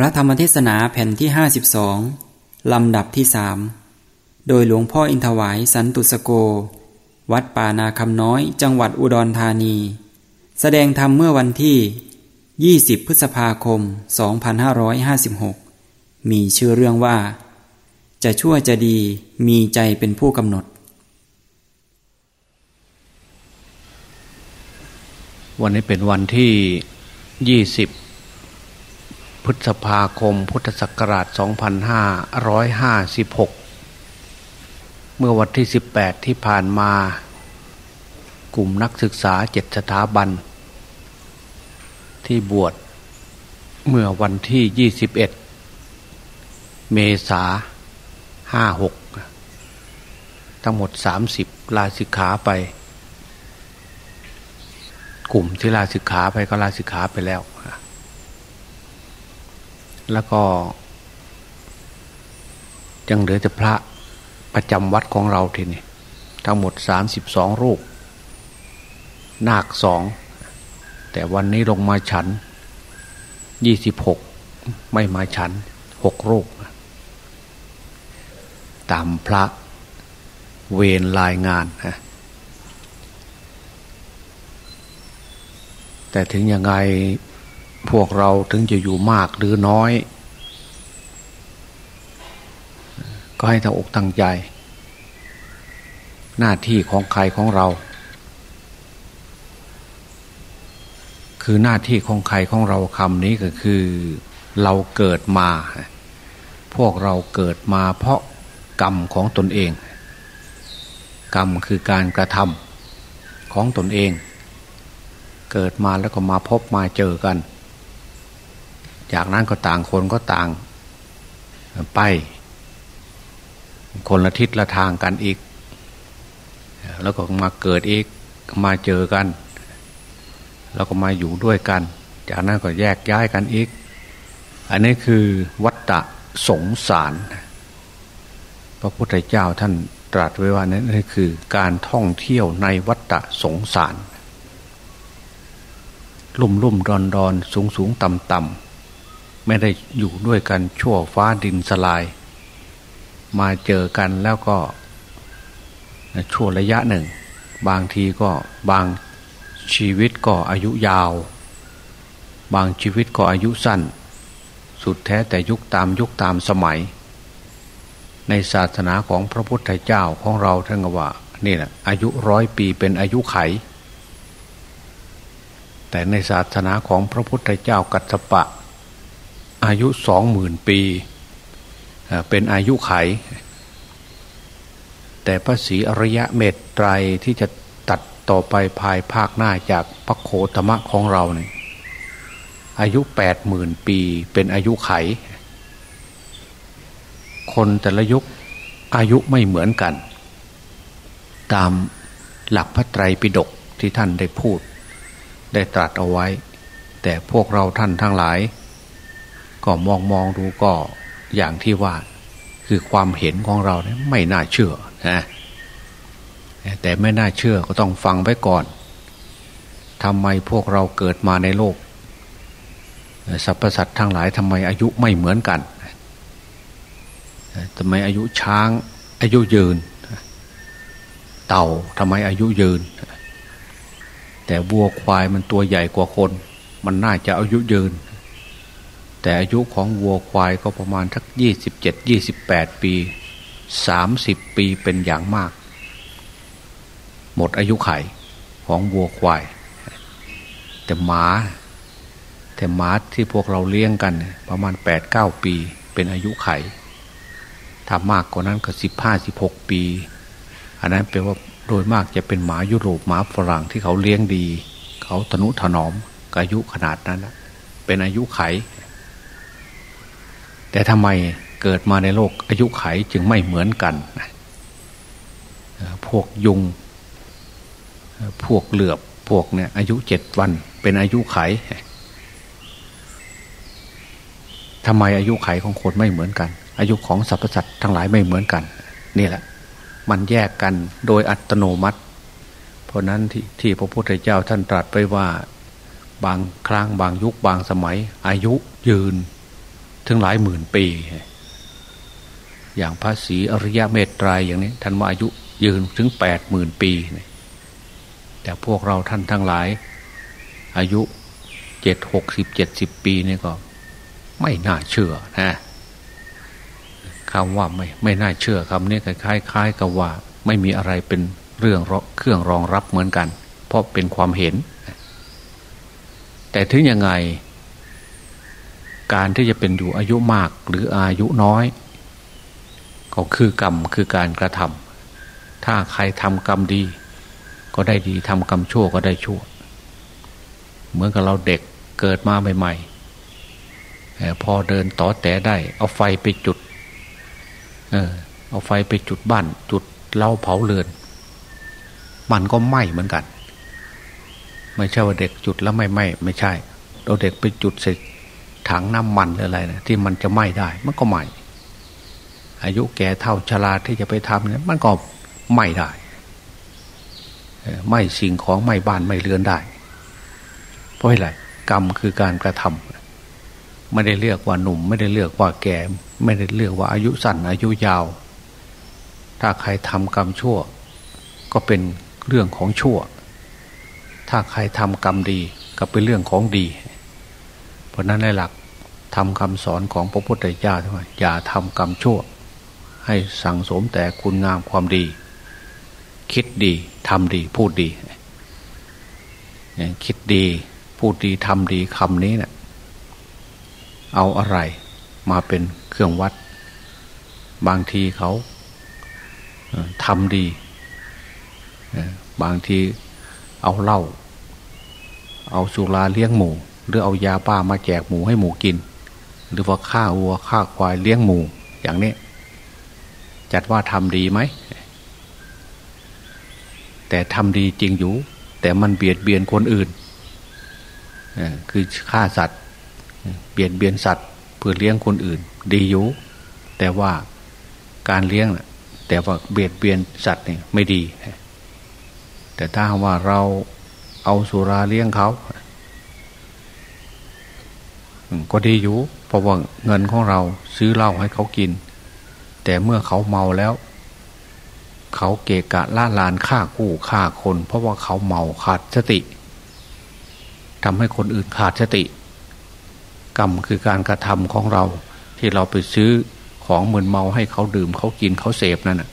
พระธรรมเทศนาแผ่นที่ 52 ลำดับที่สโดยหลวงพ่ออินทวายสันตุสโก วัดป่านาคำน้อยจังหวัดอุดรธานี แสดงธรรมเมื่อวันที่ 20 พฤษภาคม 2556 มีชื่อเรื่องว่า จะชั่วจะดีมีใจเป็นผู้กำหนด วันนี้เป็นวันที่ 20 พฤษภาคม พุทธศักราช 2556 เมื่อวันที่ 18 ที่ผ่านมา กลุ่มนักศึกษาเจ็ดสถาบัน ที่บวชเมื่อวันที่ 21 เมษา 56 ทั้งหมด 30 ลาสิกขาไป กลุ่มที่ลาสิกขาไปก็ลาสิกขาไปแล้ว แล้วก็ยังเหลือแต่พระประจำวัดของเราทีนี้ทั้งหมดสามสิบสองรูป นาคสอง แต่วันนี้ลงมาฉันยี่สิบหกไม่มาฉันหกรูป ตามพระเวรรายงานฮะแต่ถึงยังไง พวกเราถึงจะอยู่มากหรือน้อย ก็ให้ทั้งอกตั้งใจ หน้าที่ของใครของเรา คือหน้าที่ของใครของเราคำนี้ก็คือ เราเกิดมา พวกเราเกิดมาเพราะกรรมของตนเอง กรรมคือการกระทำของตนเอง เกิดมาแล้วก็มาพบมาเจอกัน จากนั้นก็ต่างคนก็ต่างไป คนละทิศละทางกันอีก แล้วก็มาเกิดอีกมาเจอกัน แล้วก็มาอยู่ด้วยกัน จากนั้นก็แยกย้ายกันอีก อันนี้คือวัฏฏะสงสาร พระพุทธเจ้าท่านตรัสไว้ว่านั่นคือการท่องเที่ยวในวัฏฏะสงสาร ลุ่มลุ่มดอนดอนสูงสูงต่ำต่ำ ไม่ได้อยู่ด้วยกันชั่วฟ้าดินสลาย มาเจอกันแล้วก็ชั่วระยะหนึ่ง บางทีก็บางชีวิตก็อายุยาว บางชีวิตก็อายุสั้น สุดแท้แต่ยุคตามยุคตามสมัย ในศาสนาของพระพุทธเจ้าของเราท่านว่านี่แหละอายุร้อยปีเป็นอายุไข แต่ในศาสนาของพระพุทธเจ้ากัสสปะ อายุสองหมื่นปีเป็นอายุไข แต่พระศรีอริยะเมตไตรที่จะตัดต่อไปภายภาคหน้าจากพระโคตมะของเราเนี่ยอายุแปดหมื่นปีเป็นอายุไข คนแต่ละยุคอายุไม่เหมือนกัน ตามหลักพระไตรปิฎกที่ท่านได้พูด ได้ตรัสเอาไว้ แต่พวกเราท่านทั้งหลาย ก็มองมองดูก็อย่างที่ว่าคือความเห็นของเราเนี่ยไม่น่าเชื่อนะแต่ไม่น่าเชื่อก็ต้องฟังไว้ก่อนทำไมพวกเราเกิดมาในโลกสรรพสัตว์ทั้งหลายทำไมอายุไม่เหมือนกันทำไมอายุช้างอายุยืน เต่าทำไมอายุยืน แต่วัวควายมันตัวใหญ่กว่าคน มันน่าจะอายุยืน แต่อายุของวัวควายก็ประมาณทักยี่สิบเจ็ดยี่สิบแปดปีสามสิบปีเป็นอย่างมาก หมดอายุไขของวัวควาย แต่หมาแต่หมาที่พวกเราเลี้ยงกัน ประมาณแปดเก้าปีเป็นอายุไขถ้ามากกว่านั้นก็สิบห้าสิบหกปี อันนั้นแปลว่าโดยมากจะเป็นหมายุโรปหมาฝรั่งที่เขาเลี้ยงดี เขาตนุถนอมอายุขนาดนั้นเป็นอายุไข แต่ทำไมเกิดมาในโลกอายุไขจึงไม่เหมือนกัน พวกยุง พวกเหลือบ พวกเนี่ยอายุเจ็ดวันเป็นอายุไขทำไมอายุไขของคนไม่เหมือนกัน อายุของสรรพสัตว์ทั้งหลายไม่เหมือนกัน นี่แหละ มันแยกกันโดยอัตโนมัติ เพราะนั้นที่ที่พระพุทธเจ้าท่านตรัสไปว่าบางครั้งบางยุคบางสมัย อายุยืน ถึงหลายหมื่นปี อย่างพระศรีอริยะเมตไตรอย่างนี้ ท่านว่าอายุยืนถึงแปดหมื่นปี แต่พวกเราท่านทั้งหลาย อายุเจ็ดหกสิบเจ็ดสิบปีนี่ก็ไม่น่าเชื่อนะคำว่าไม่ไม่น่าเชื่อคำนี้คล้ายคล้ายกับว่า ไม่มีอะไรเป็นเรื่องเครื่องรองรับเหมือนกัน เพราะเป็นความเห็น แต่ถึงยังไง การที่จะเป็นอยู่อายุมากหรืออายุน้อย ก็คือกรรมคือการกระทำถ้าใครทำกรรมดี ก็ได้ดีทำกรรมชั่วก็ได้ชั่ว เหมือนกับเราเด็กเกิดมาใหม่ๆพอเดินต่อแต่ได้ เอาไฟไปจุด เออเอาไฟไปจุดบ้าน จุดเล่าเผาเรือน มันก็ไหม้เหมือนกัน ไม่ใช่ว่าเด็กจุดแล้วไม่ไหม้ไม่ใช่เราเด็กไปจุดเสร็จ ถังน้ำมันหรืออะไรนะที่มันจะไหม้ได้ มันก็ไหม้อายุแก่เท่าชราที่จะไปทำเนี่ยมันก็ไหม้ได้ไหม้สิ่งของไหม้บ้านไหม้เรือนได้ เพราะอะไรกรรมคือการกระทำไม่ได้เลือกว่าหนุ่ม ไม่ได้เลือกว่าแก่ ไม่ได้เลือกว่าอายุสั้นอายุยาว ถ้าใครทำกรรมชั่ว ก็เป็นเรื่องของชั่ว ถ้าใครทำกรรมดีก็เป็นเรื่องของดี ราะนั้นในหลักทำคำสอนของพระพุทธเจ้าทั้งหมอย่าทำกรรมชั่ว ให้สั่งสมแต่คุณงามความดี คิดดีทำดีพูดดีคิดดีพูดดีทำดีคำนี้เนะ่ยเอาอะไรมาเป็นเครื่องวัด บางทีเขาทำดี บางทีเอาเหล้าเอาสุราเลี้ยงหมู หรือเอายาป้ามาแจกหมูให้หมูกิน หรือว่าฆ่าวัวฆ่าควายเลี้ยงหมูอย่างนี้ จัดว่าทำดีไหม แต่ทำดีจริงอยู่ แต่มันเบียดเบียนคนอื่นคือฆ่าสัตว์ เบียดเบียนสัตว์ เพื่อเลี้ยงคนอื่น ดีอยู่ แต่ว่าการเลี้ยงแต่ว่าเบียดเบียนสัตว์เนี่ยไม่ดี แต่ถ้าว่าเราเอาสุราเลี้ยงเขา ก็ดีอยู่เพราะว่าเงินของเราซื้อเหล้าให้เขากิน แต่เมื่อเขาเมาแล้ว เขาเกะกะล่าลานฆ่ากู้ฆ่าคน เพราะว่าเขาเมาขาดสติทำให้คนอื่นขาดสติ กรรมคือการกระทำของเรา ที่เราไปซื้อของเหมือนเมาให้เขาดื่มเขากินเขาเสพนั่นอะ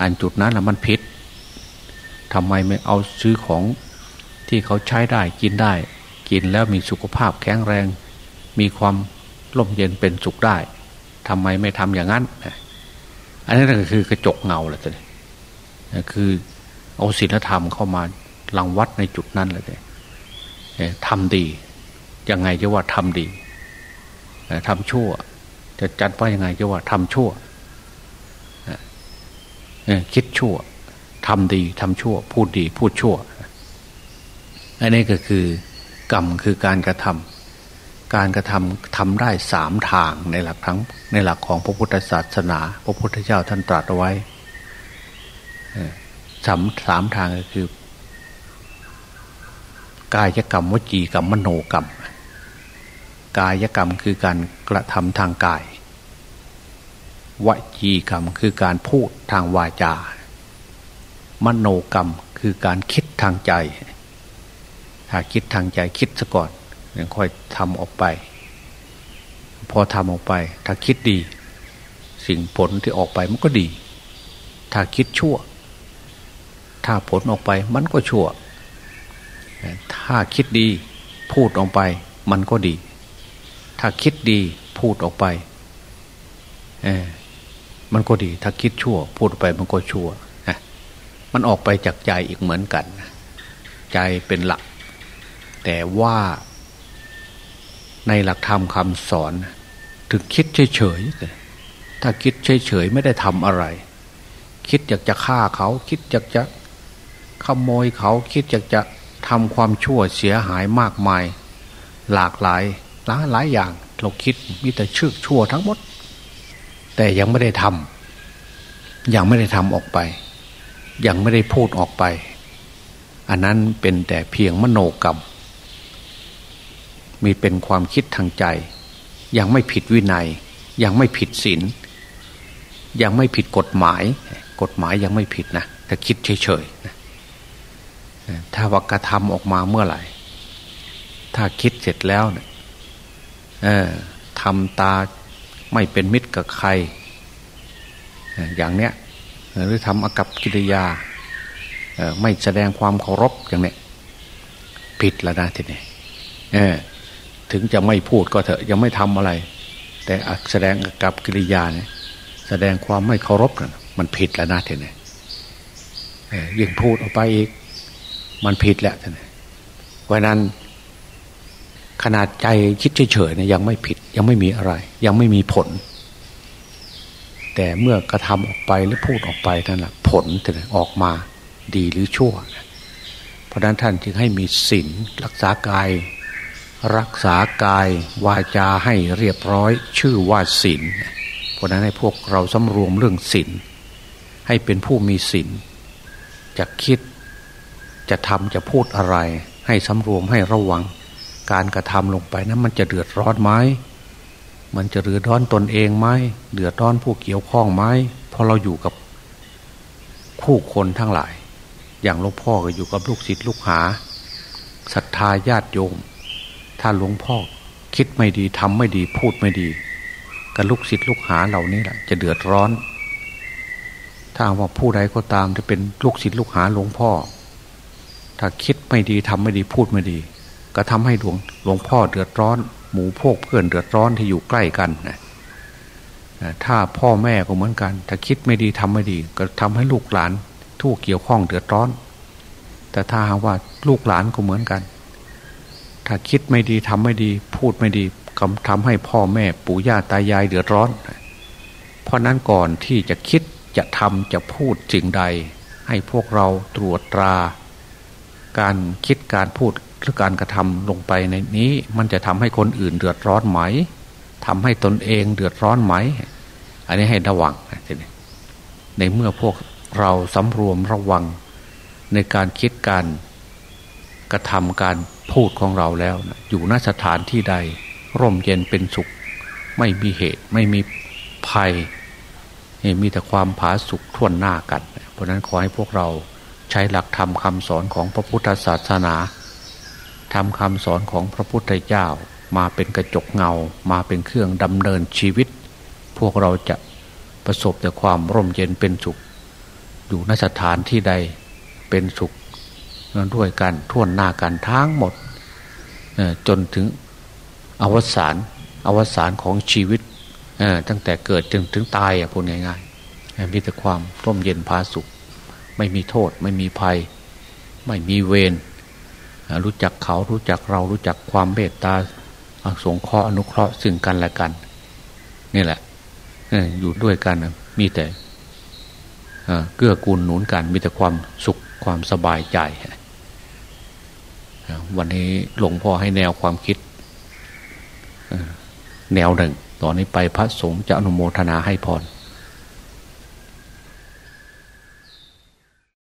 อันจุดนั้นแหละมันพิษทำไมไม่เอาซื้อของที่เขาใช้ได้กินได้ กินแล้วมีสุขภาพแข็งแรง ความร่มเย็นเป็นสุขได้ทำไมไม่ทำอย่างนั้น อันนี้ก็คือกระจกเงาแหละจ้ะคือเอาศีลธรรมเข้ามาลังวัดในจุดนั้นเลยทำดียังไงจะว่าทำดีทำชั่ว จะจัดว่ายังไงจะว่าทำชั่วคิดชั่วทำดีทำชั่ว พูดดีพูดชั่ว อันนี้ก็คือกรรมคือการกระทำ การกระทำทำได้สามทางในหลักทั้งในหลักของพระพุทธศาสนา พระพุทธเจ้าท่านตรัสเอาไว้สามสามทางก็คือ กายกรรมวจีกรรมมโนกรรม กายกรรมคือการกระทำทางกาย วจีกรรมคือการพูดทางวาจา มโนกรรมคือการคิดทางใจ ถ้าคิดทางใจคิดซะก่อน ค่อยทำออกไป พอทำออกไป ถ้าคิดดี สิ่งผลที่ออกไปมันก็ดี ถ้าคิดชั่ว ถ้าผลออกไปมันก็ชั่ว ถ้าคิดดีพูดออกไป มันก็ดี ถ้าคิดดีพูดออกไปเออมันก็ดี ถ้าคิดชั่ว พูดไปมันก็ชั่วมันออกไปจากใจอีกเหมือนกัน ใจเป็นหลัก แต่ว่า ในหลักธรรมคำสอน ถึงคิดเฉยๆถ้าคิดเฉยๆไม่ได้ทำอะไร คิดอยากจะฆ่าเขา คิดอยากจะขโมยเขา คิดอยากจะทำความชั่วเสียหายมากมาย หลากหลายหลายหลายอย่าง เราคิดมีแต่ชื่อชั่วทั้งหมด แต่ยังไม่ได้ทำยังไม่ได้ทำออกไป ยังไม่ได้พูดออกไป อันนั้นเป็นแต่เพียงมโนกรรม มีเป็นความคิดทางใจ ยังไม่ผิดวินัย ยังไม่ผิดศีลยังไม่ผิดกฎหมาย กฎหมายยังไม่ผิดนะแต่คิดเฉยๆถ้าว่ากระทำออกมาเมื่อไหร่ ถ้าคิดเสร็จแล้วเนี่ยทำตาไม่เป็นมิตรกับใคร อย่างเนี้ยหรือทำอากับกิริยาไม่แสดงความเคารพอย่างเนี้ยผิดแล้วนะทีนี้ ถึงจะไม่พูดก็เถอะยังไม่ทำอะไร แต่แสดงกับกิริยาเนี่ยแสดงความไม่เคารพนะมันผิดแล้วนะทีนี้ยิ่งพูดออกไปอีก มันผิดแหล้วทีนี้เพราะนั้น ขนาดใจคิดเฉยๆเนี่ยยังไม่ผิด ยังไม่มีอะไร ยังไม่มีผล แต่เมื่อกระทำออกไปหรือพูดออกไปนั่นแหละผลจะออกมาดีหรือชั่ว เพราะนั้นท่านจึงให้มีศีลรักษากาย รักษากายวาจาให้เรียบร้อยชื่อว่าศีลเพราะนั้นให้พวกเราสำรวมเรื่องศีลให้เป็นผู้มีศีลจะคิดจะทำจะพูดอะไร ให้สำรวมให้ระวัง การกระทำลงไปนั้นมันจะเดือดร้อนไหมมันจะเดือดร้อนตนเองไหมเดือดร้อนผู้เกี่ยวข้องไหมเพราะเราอยู่กับคู่คนทั้งหลาย อย่างหลวงพ่อก็อยู่กับลูกศิษย์ลูกหาศรัทธาญาติโยม ถ้าหลวงพ่อคิดไม่ดีทำไม่ดีพูดไม่ดีกับลูกศิษย์ลูกหาเหล่านี้แหละจะเดือดร้อน ถ้าว่าผู้ใดก็ตามจะเป็นลูกศิษย์ลูกหาหลวงพ่อ ถ้าคิดไม่ดีทำไม่ดีพูดไม่ดี ก็ทำให้หลวงหลวงพ่อเดือดร้อน หมู่พวกเพื่อนเดือดร้อนที่อยู่ใกล้กันนะถ้าพ่อแม่ก็เหมือนกัน ถ้าคิดไม่ดีทำไม่ดี ก็ทำให้ลูกหลานทุกเกี่ยวข้องเดือดร้อน แต่ถ้าว่าลูกหลานก็เหมือนกัน ถ้าคิดไม่ดีทำไม่ดี พูดไม่ดีคำทำให้พ่อแม่ปู่ย่าตายายเดือดร้อน เพราะนั้นก่อนที่จะคิดจะทำจะพูดสิ่งใด ให้พวกเราตรวจตรา การคิดการพูดหรือการกระทำลงไปในนี้ มันจะทำให้คนอื่นเดือดร้อนไหมทำให้ตนเองเดือดร้อนไหม อันนี้ให้ระวังในเมื่อพวกเราสำรวมระวังในการคิดการ กระทำการพูดของเราแล้วนะอยู่ณสถานที่ใด ร่มเย็นเป็นสุข ไม่มีเหตุไม่มีภัยมีแต่ความผาสุขท่วนหน้ากัน เพราะนั้นขอให้พวกเราใช้หลักธรรมคำสอนของพระพุทธศาสนาทำคำสอนของพระพุทธเจ้า มาเป็นกระจกเงา มาเป็นเครื่องดำเนินชีวิต พวกเราจะประสบแต่ความร่มเย็นเป็นสุข อยู่นสถานที่ใดเป็นสุข ด้วยกันท่วนหน้ากันทั้งหมดจนถึงอวสานอวสานของชีวิตตั้งแต่เกิดจนถึงตายอะพูดง่ายๆมีแต่ความร่มเย็นพาสุข ไม่มีโทษ ไม่มีภัย ไม่มีเวรรู้จักเขารู้จักเรารู้จักความเมตตาสงเคราะห์อนุเคราะห์ซึ่งกันและกัน นี่แหละอยู่ด้วยกันมีแต่เกื้อกูลหนุนกัน มีแต่ความสุขความสบายใจ วันนี้หลวงพ่อให้แนวความคิด แนวหนึ่งตอนนี้ไปพระสงฆ์จะอนุโมทนาให้พร